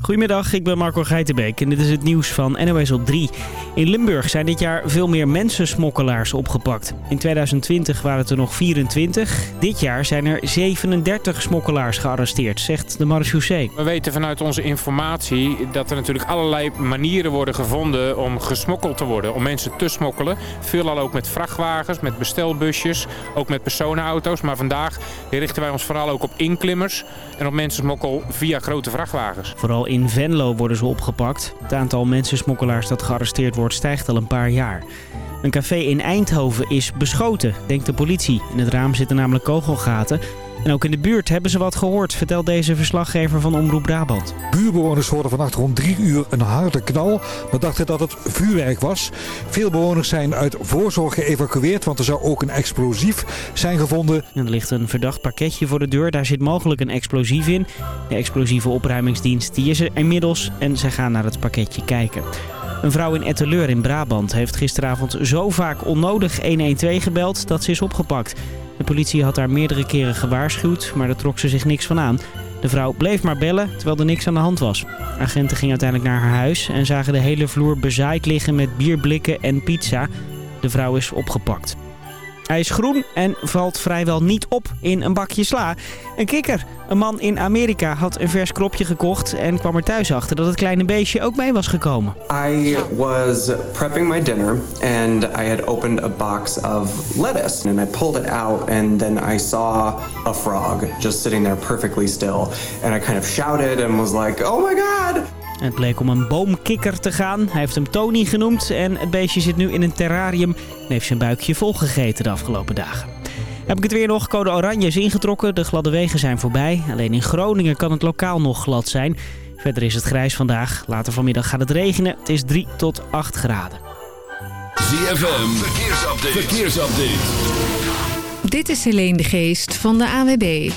Goedemiddag, ik ben Marco Geitenbeek en dit is het nieuws van NOS op 3. In Limburg zijn dit jaar veel meer mensensmokkelaars opgepakt. In 2020 waren het er nog 24. Dit jaar zijn er 37 smokkelaars gearresteerd, zegt de marechaussee. We weten vanuit onze informatie dat er natuurlijk allerlei manieren worden gevonden om gesmokkeld te worden. Om mensen te smokkelen. Veelal ook met vrachtwagens, met bestelbusjes, ook met personenauto's. Maar vandaag richten wij ons vooral ook op inklimmers en op mensensmokkel via grote vrachtwagens. Vooral in Venlo worden ze opgepakt. Het aantal mensensmokkelaars dat gearresteerd wordt stijgt al een paar jaar. Een café in Eindhoven is beschoten, denkt de politie. In het raam zitten namelijk kogelgaten. En ook in de buurt hebben ze wat gehoord, vertelt deze verslaggever van Omroep Brabant. Buurbewoners hoorden vannacht rond drie uur een harde knal, maar dachten dat het vuurwerk was. Veel bewoners zijn uit voorzorg geëvacueerd, want er zou ook een explosief zijn gevonden. En er ligt een verdacht pakketje voor de deur, daar zit mogelijk een explosief in. De explosieve opruimingsdienst die is er inmiddels en ze gaan naar het pakketje kijken. Een vrouw in Etteleur in Brabant heeft gisteravond zo vaak onnodig 112 gebeld dat ze is opgepakt. De politie had haar meerdere keren gewaarschuwd, maar daar trok ze zich niks van aan. De vrouw bleef maar bellen, terwijl er niks aan de hand was. Agenten gingen uiteindelijk naar haar huis en zagen de hele vloer bezaaid liggen met bierblikken en pizza. De vrouw is opgepakt. Hij is groen en valt vrijwel niet op in een bakje sla. Een kikker. Een man in Amerika had een vers kropje gekocht en kwam er thuis achter dat het kleine beestje ook mee was gekomen. I was prepping my dinner and I had opened a box of lettuce and I pulled it out and then I saw a frog just sitting there perfectly still and I kind of shouted and was like, "Oh my god!" Het bleek om een boomkikker te gaan. Hij heeft hem Tony genoemd en het beestje zit nu in een terrarium en heeft zijn buikje volgegeten de afgelopen dagen. Heb ik het weer nog. Code oranje is ingetrokken. De gladde wegen zijn voorbij. Alleen in Groningen kan het lokaal nog glad zijn. Verder is het grijs vandaag. Later vanmiddag gaat het regenen. Het is 3 tot 8 graden. ZFM, verkeersupdate. verkeersupdate. Dit is Helene de Geest van de AWB.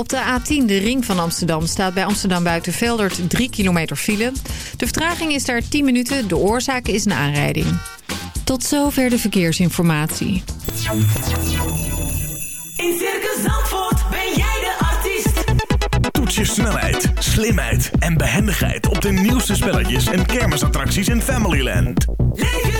Op de A10, de ring van Amsterdam, staat bij Amsterdam Buitenveldert 3 kilometer file. De vertraging is daar 10 minuten, de oorzaak is een aanrijding. Tot zover de verkeersinformatie. In Circus Zandvoort ben jij de artiest. Toets je snelheid, slimheid en behendigheid op de nieuwste spelletjes en kermisattracties in Familyland. Leef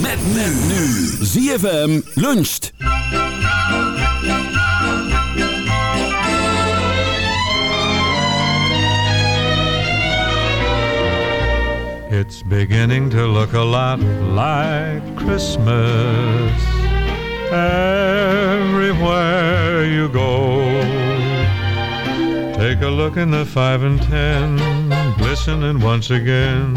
Met nu. ZFM luncht. It's beginning to look a lot like Christmas everywhere you go. Take a look in the five and ten, glistening once again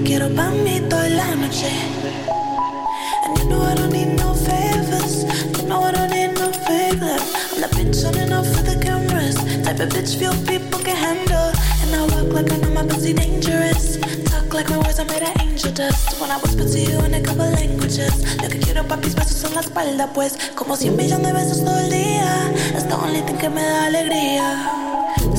quiero pa' mí toda la noche. And you know I don't need no favors. You know I don't need no favors. I'm the bitch running off for the cameras. Type of bitch few people can handle. And I walk like I know my dangerous. Talk like my words are made of angel dust. When I whisper to you in a couple languages. Lo que quiero papis besos en la espalda, pues. Como cien millones de besos todo el día. Es the only thing que me da alegría.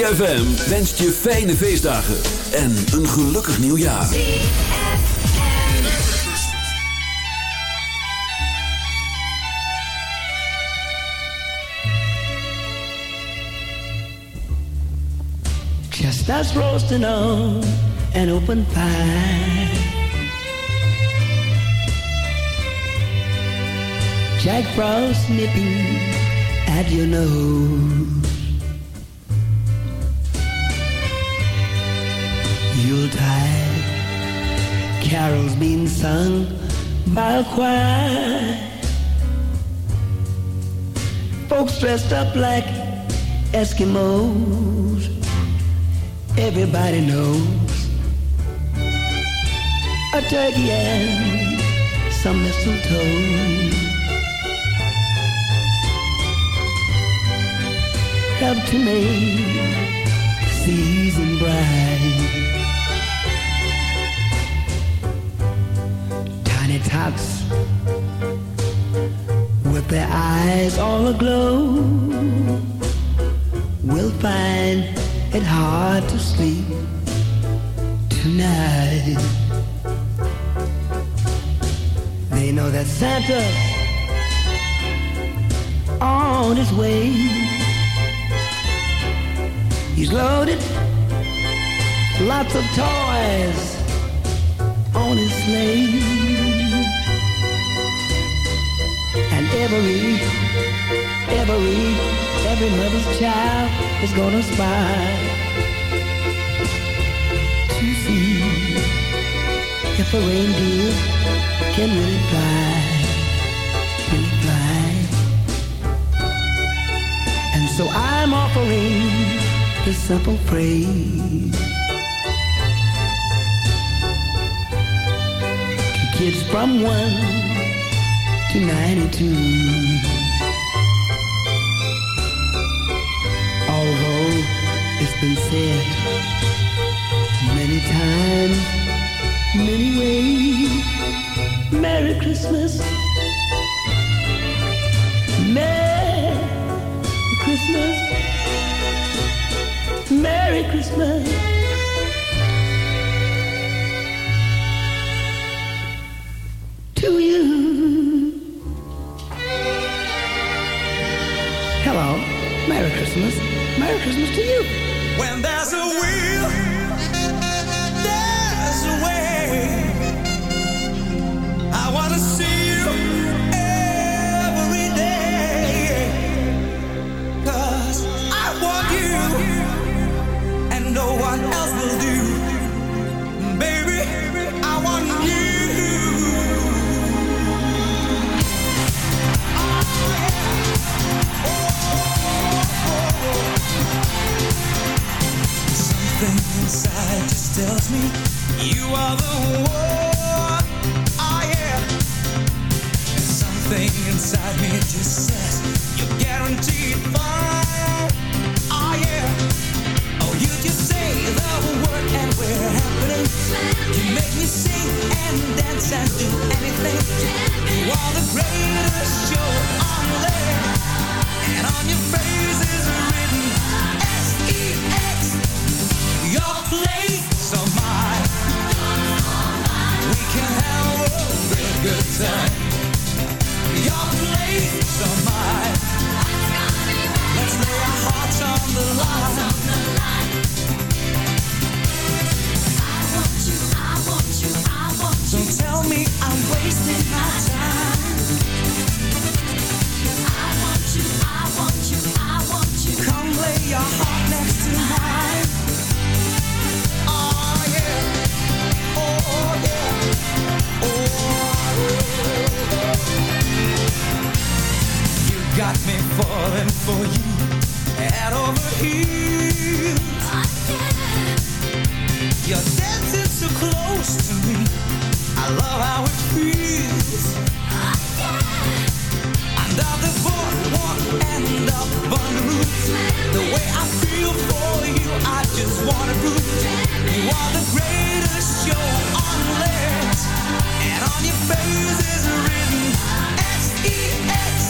ZFM. Wenst je fijne feestdagen en een gelukkig nieuwjaar. Chestnuts roasting on an open pie. Jack Frost nipping at your nose. Yuletide carols being sung by a choir. Folks dressed up like Eskimos. Everybody knows a turkey and some mistletoe. help to make season bright. Tots with their eyes all aglow will find it hard to sleep tonight. They know that Santa's on his way. He's loaded lots of toys on his sleigh. Every, every, every mother's child is gonna spy to see if a reindeer can really fly, really fly. And so I'm offering this simple phrase to kids from one to ninety-two. Although it's been said many times, many ways, Merry Christmas, Merry Christmas. Merry Christmas. To you. Christmas. Merry Christmas to you. When there's a are the one. Oh yeah. Something inside me just says you're guaranteed. Oh. Oh, you just say the word and we're happening. You make me sing and dance and do anything. You are the greatest show on. And on your face is written S-E-X. Your place good time. Your place or mine. Let's lay our hearts on the line. Don't tell me I'm wasting my time. Got me falling for you, head over heels. You're dancing so close to me. I love how it feels. Under the boardwalk and up on the roof. The way I feel for you, I just wanna prove you are the greatest show on land. And on your face is written S-E-X. Your place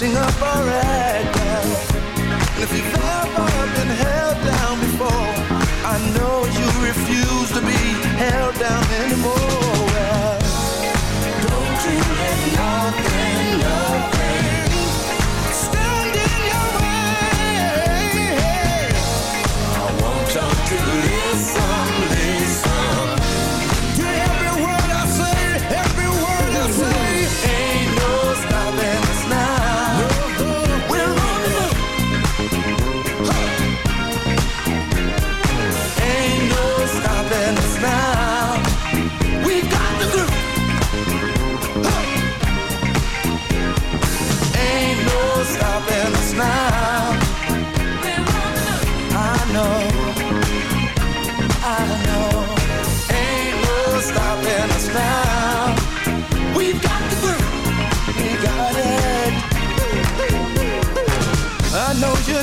messing up our act.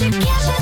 you can't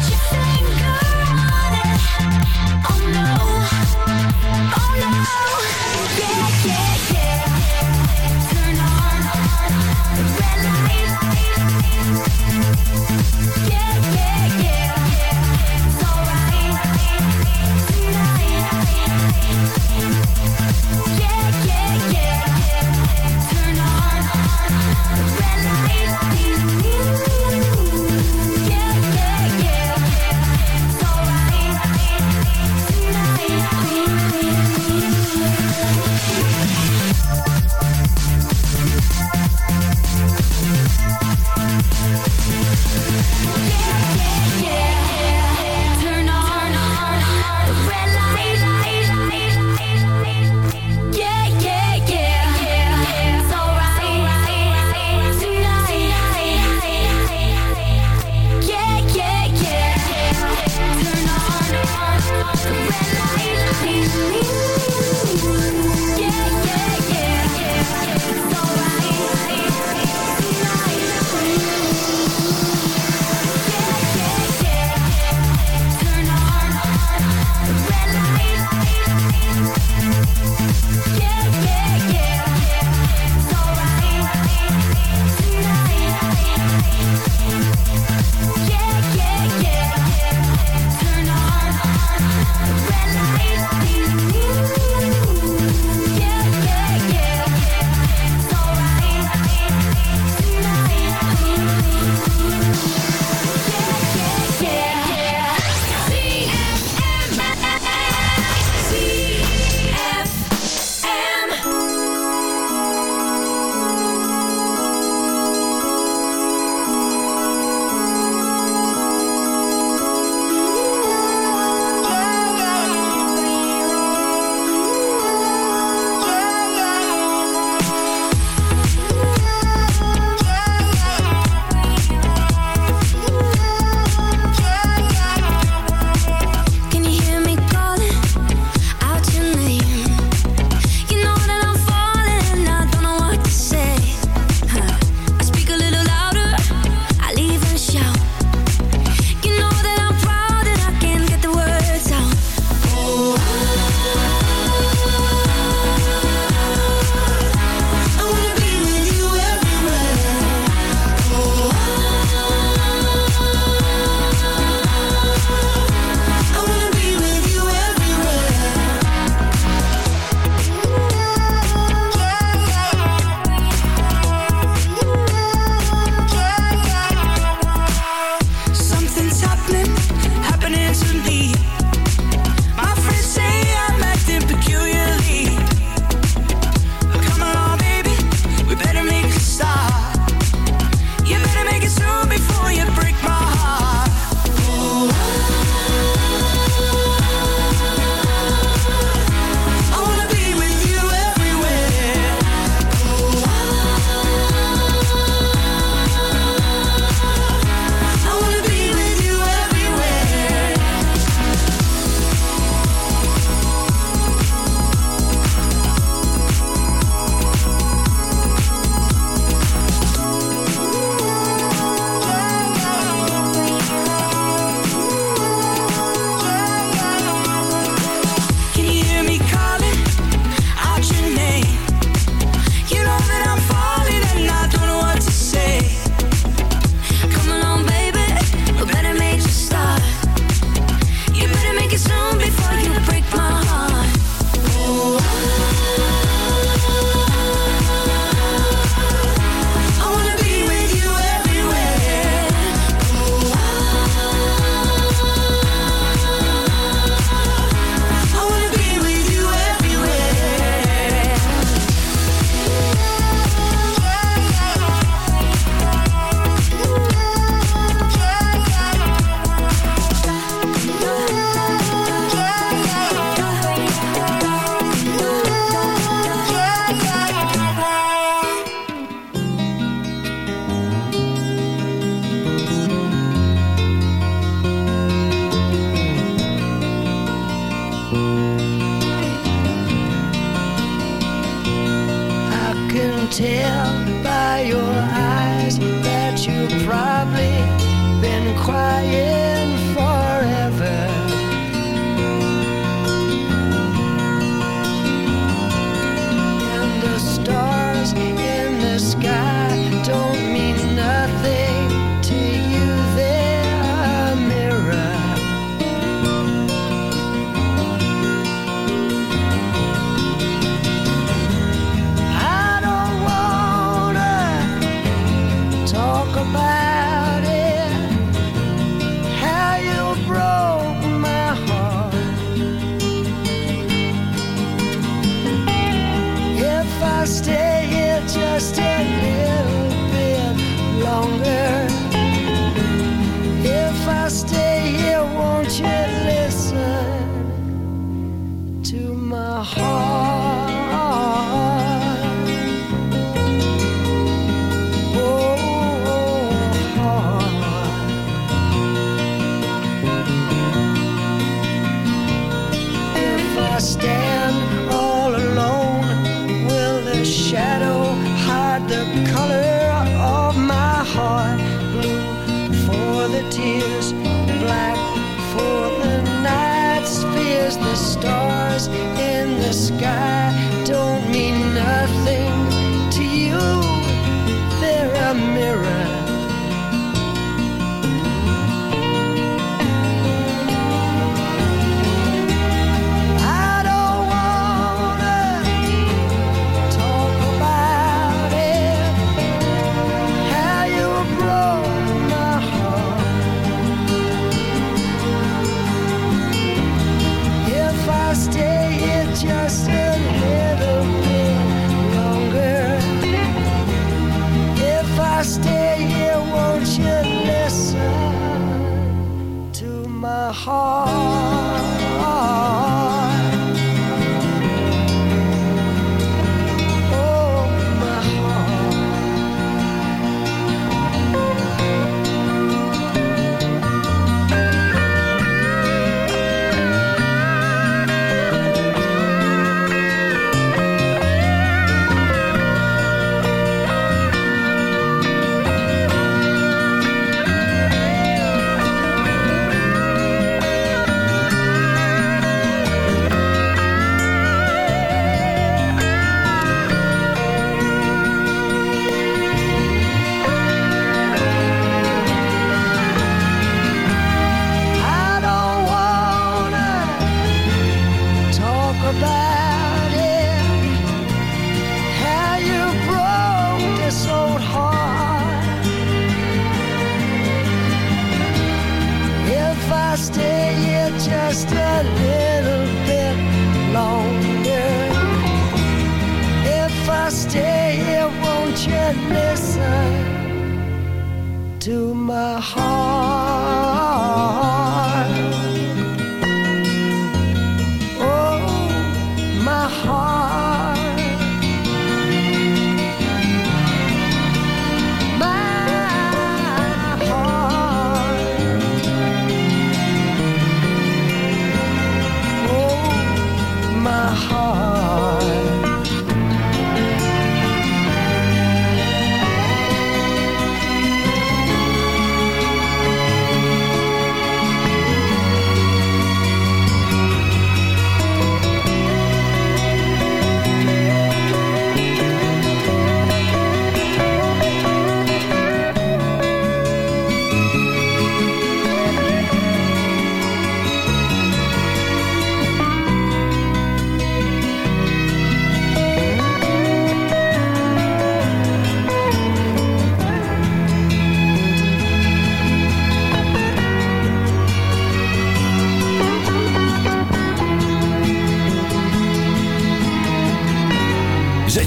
stay here, just stay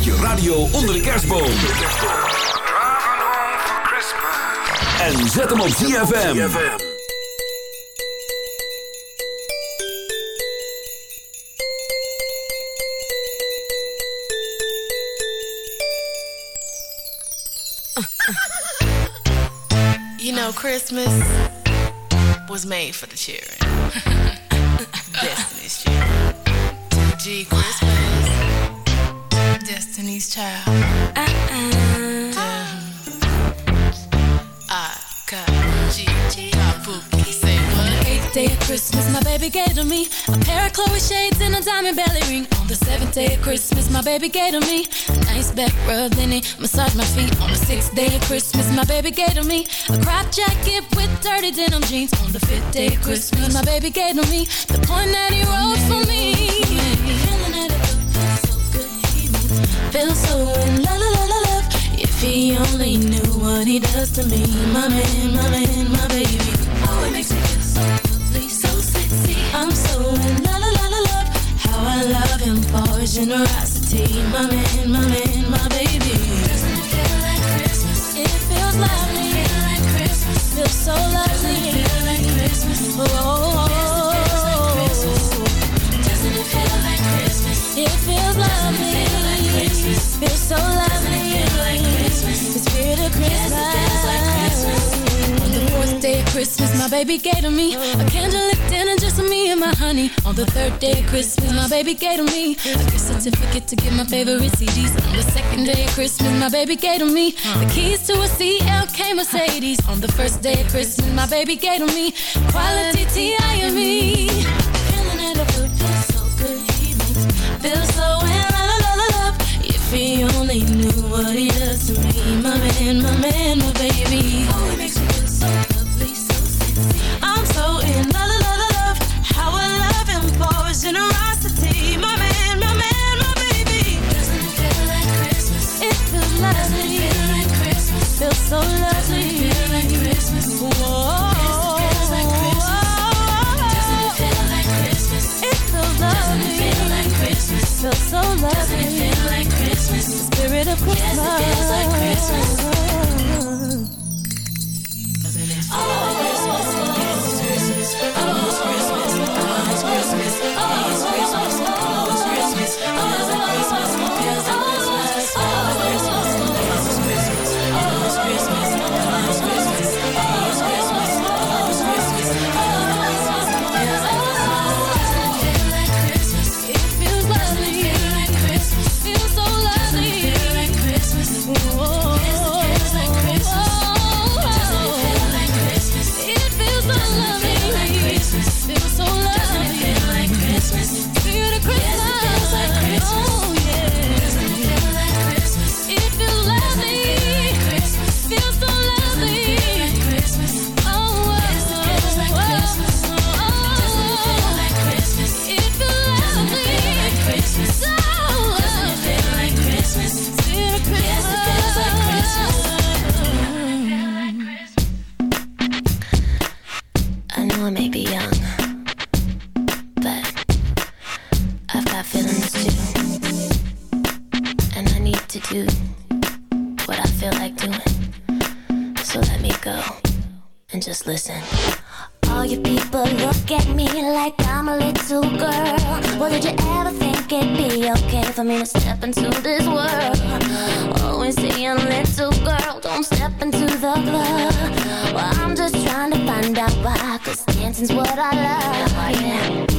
Zet je radio onder de kerstboom. En zet hem op ZFM. You know, Christmas was made for the children. Destiny's Child. G Christmas. Destiny's Child. Uh-uh. I got G. Kabuki. Say what? Eighth day of Christmas, my baby gave to me a pair of Chloe shades and a diamond belly ring. On the seventh day of Christmas, my baby gave to me a nice back rub, then he massaged my feet. On the sixth day of Christmas, my baby gave to me a crop jacket with dirty denim jeans. On the fifth day of Christmas, my baby gave to me the point that he wrote for me. Feel so in la la la la love. If he only knew what he does to me, my man, my man, my baby. Oh, it makes me feel so lovely, so sexy. I'm so in la la la la love. How I love him for his generosity, my man, my man, my baby. Doesn't it feel like Christmas? It feels lovely. It Feel like Christmas. Feels so lovely. Doesn't it feel like Christmas? Oh, oh, oh. oh, oh, oh Doesn't it feel like Christmas? It feels lovely. So lovely. The spirit of Christmas. On the fourth day of Christmas, my baby gave to me a candlelit dinner just for me and my honey. On the third day of Christmas, my baby gave to me a gift certificate to get my favorite CDs. On the second day of Christmas, my baby gave to me the keys to a CLK Mercedes. On the first day of Christmas, my baby gave to me quality T.I.M.E. Feeling lovely. Doesn't it feel like Christmas? The spirit of Christmas. Yes, it feels like Christmas. To do what I feel like doing. So let me go and just listen. All you people look at me like I'm a little girl. Well, did you ever think it'd be okay for me to step into this world? Always saying, little girl, don't step into the club. Well, I'm just trying to find out why, cause dancing's what I love. Yeah.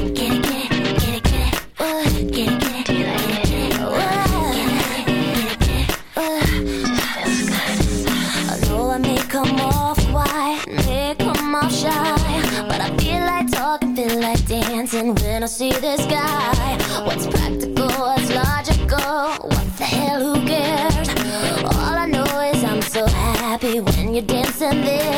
See this guy. What's practical, what's logical? What the hell, who cares? All I know is I'm so happy when you're dancing there.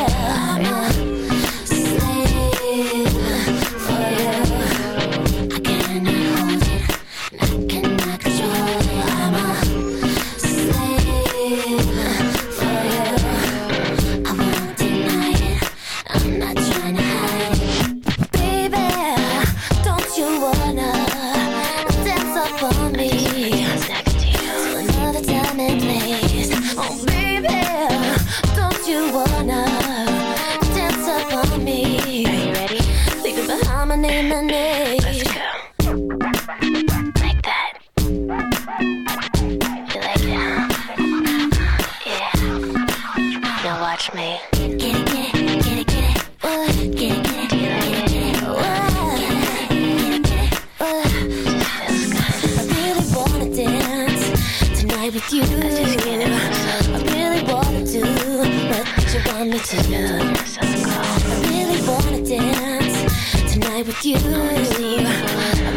With you. I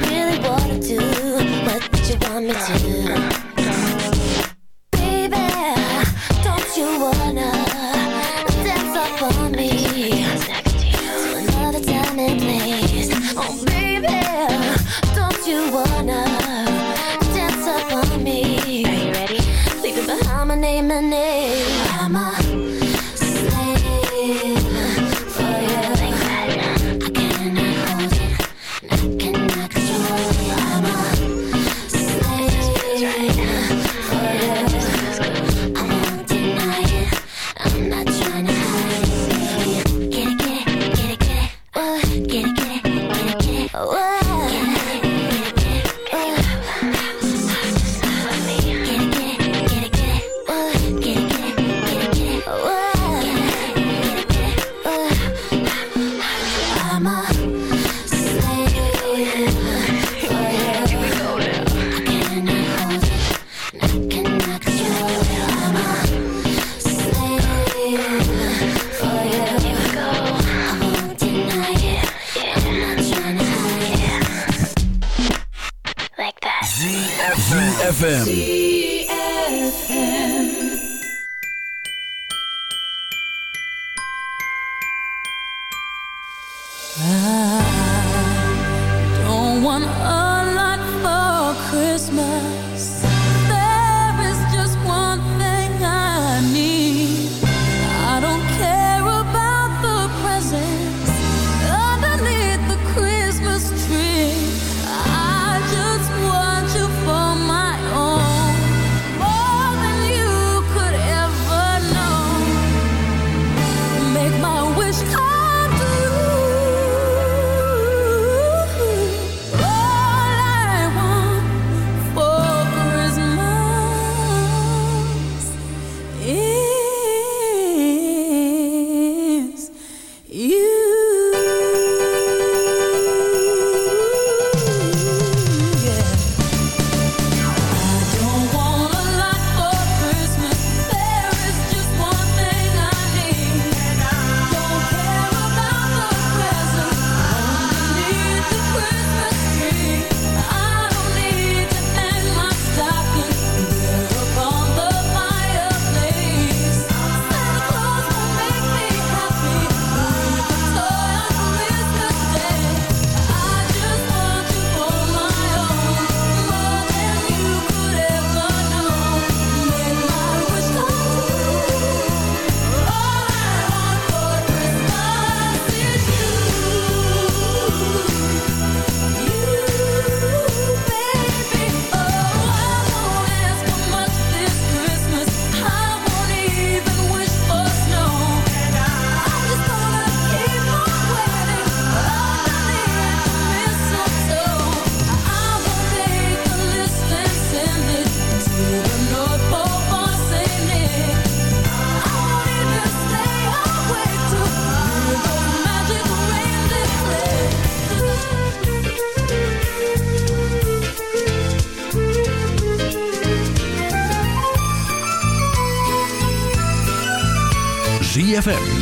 really wanna do what you want me to